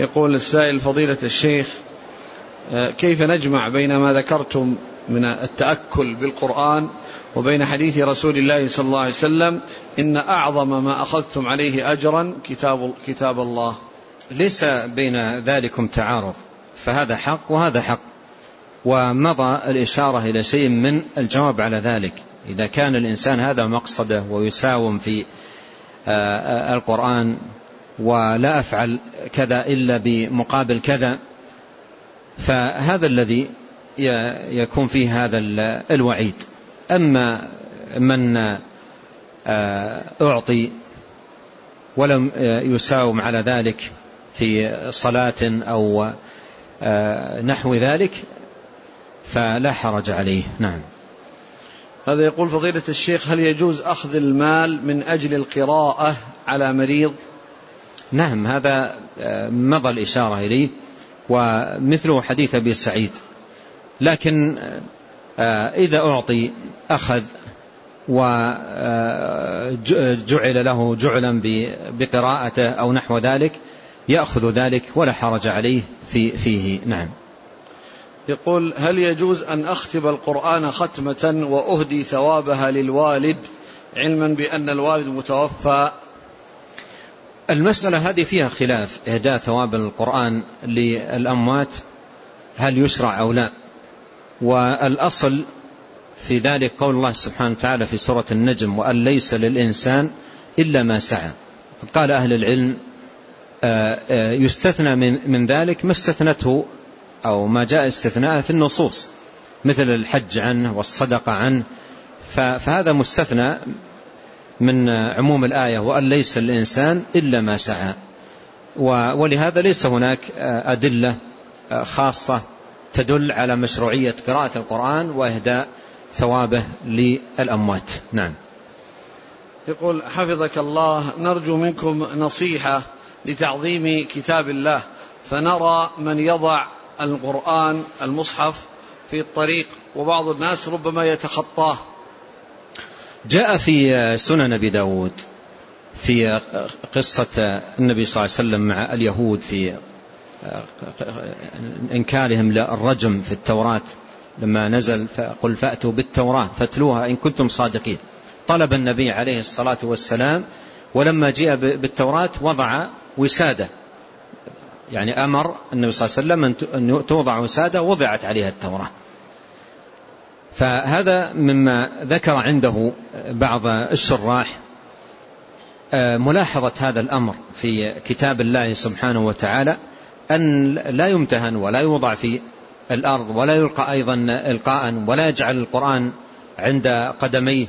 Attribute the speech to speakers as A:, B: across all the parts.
A: يقول السائل فضيلة الشيخ آه، كيف نجمع بين ما ذكرتم من التأكل بالقرآن وبين حديث رسول الله صلى الله عليه وسلم إن أعظم ما أخذتم عليه أجرا كتاب, كتاب الله؟
B: ليس بين ذلكم تعارض فهذا حق وهذا حق. ومضى الإشارة إلى شيء من الجواب على ذلك. إذا كان الإنسان هذا مقصده ويساوم في آه، آه، القرآن ولا أفعل كذا إلا بمقابل كذا فهذا الذي يكون فيه هذا الوعيد. أما من آه، أعطي ولم يساوم على ذلك في صلاة أو نحو ذلك فلا حرج عليه. نعم.
A: هذا يقول فضيلة الشيخ هل يجوز أخذ المال من أجل القراءة على مريض؟
B: نعم هذا آه، مضى الإشارة إليه ومثله حديث أبي سعيد. لكن آه، إذا أعطي أخذ وجعل آه، له جعلا بقراءته أو نحو ذلك يأخذ ذلك ولا حرج عليه في فيه. نعم.
A: يقول هل يجوز أن أختم القرآن ختمة وأهدي ثوابها للوالد علما بأن الوالد متوفى
B: المسألة هذه فيها خلاف إهداء ثواب القرآن للأموات هل يشرع أو لا؟ والأصل في ذلك قول الله سبحانه وتعالى في سورة النجم وأن ليس للإنسان إلا ما سعى. قال أهل العلم آه، آه، يستثنى من ذلك ما استثنته أو ما جاء استثناء في النصوص مثل الحج عنه والصدقة عنه. فهذا مستثنى من عموم الآية وأن ليس الإنسان إلا ما سعى. ولهذا ليس هناك أدلة خاصة تدل على مشروعية قراءة القرآن وإهداء ثوابه للأموات. نعم.
A: يقول حفظك الله نرجو منكم نصيحة لتعظيم كتاب الله فنرى من يضع القرآن المصحف في الطريق وبعض الناس ربما يتخطاه.
B: جاء في سنن أبي داود في قصة النبي صلى الله عليه وسلم مع اليهود في إنكارهم للرجم في التوراة. لما نزل فقل فأتوا بالتوراة فاتلوها إن كنتم صادقين. طلب النبي عليه الصلاة والسلام ولما جاء بالتوراة وضع وسادة. يعني أمر النبي صلى الله عليه وسلم أن توضع وسادة وضعت عليها التوراة. فهذا مما ذكر عنده بعض الشراح آه، ملاحظة هذا الأمر في كتاب الله سبحانه وتعالى أن لا يمتهن ولا يوضع في الأرض ولا يلقى أيضا إلقاء ولا يجعل القرآن عند قدميه.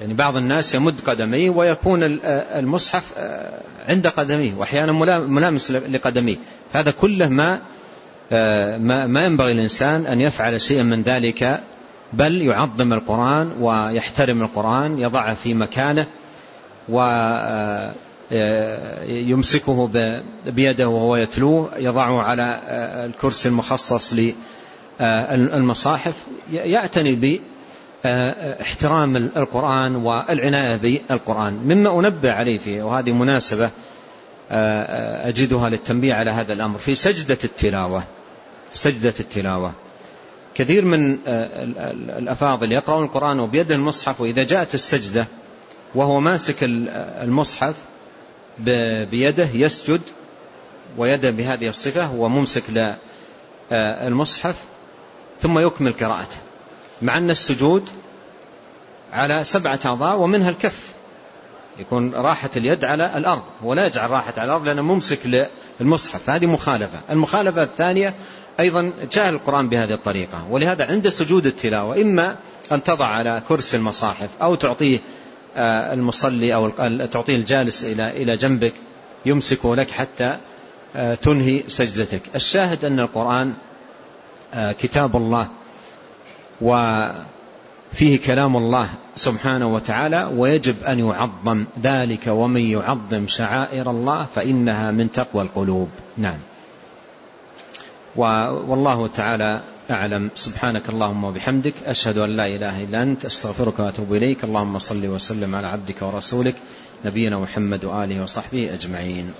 B: يعني بعض الناس يمد قدميه ويكون المصحف آه، عند قدميه وأحيانا ملامس لقدميه. هذا كله ما آه، ما ينبغي الإنسان أن يفعل شيئا من ذلك بل يعظم القرآن ويحترم القرآن يضعه في مكانه ويمسكه آه، بيده وهو يتلوه يضعه على الكرسي المخصص للمصاحف يعتني احترام القرآن والعناية بالقرآن. مما أنبه عليه فيه وهذه مناسبة أجدها للتنبيه على هذا الأمر في سجدة التلاوة. سجدة التلاوة. كثير من الأفاضل يقرأون القرآن وبيد المصحف وإذا جاءت السجدة وهو ماسك المصحف بيده يسجد ويده بهذه الصفة وممسك للمصحف ثم يكمل قراءته. مع أن السجود على سبعة أعضاء ومنها الكف. يكون راحة اليد على الأرض. ولا يجعل راحة على الأرض لأنه ممسك للمصحف هذه مخالفة. المخالفة الثانية أيضا جاء القرآن بهذه الطريقة ولهذا عند سجود التلاوة إما أن تضع على كرسي المصاحف أو تعطيه آه، المصلي أو تعطيه الجالس إلى جنبك يمسك لك حتى آه، تنهي سجدتك. الشاهد أن القرآن آه، كتاب الله وفيه كلام الله سبحانه وتعالى ويجب أن يعظم ذلك ومن يعظم شعائر الله فإنها من تقوى القلوب. نعم. والله تعالى أعلم. سبحانك اللهم وبحمدك. أشهد أن لا إله إلا أنت. أستغفرك وأتوب إليك. اللهم صل وسلم على عبدك ورسولك نبينا محمد وآله وصحبه أجمعين.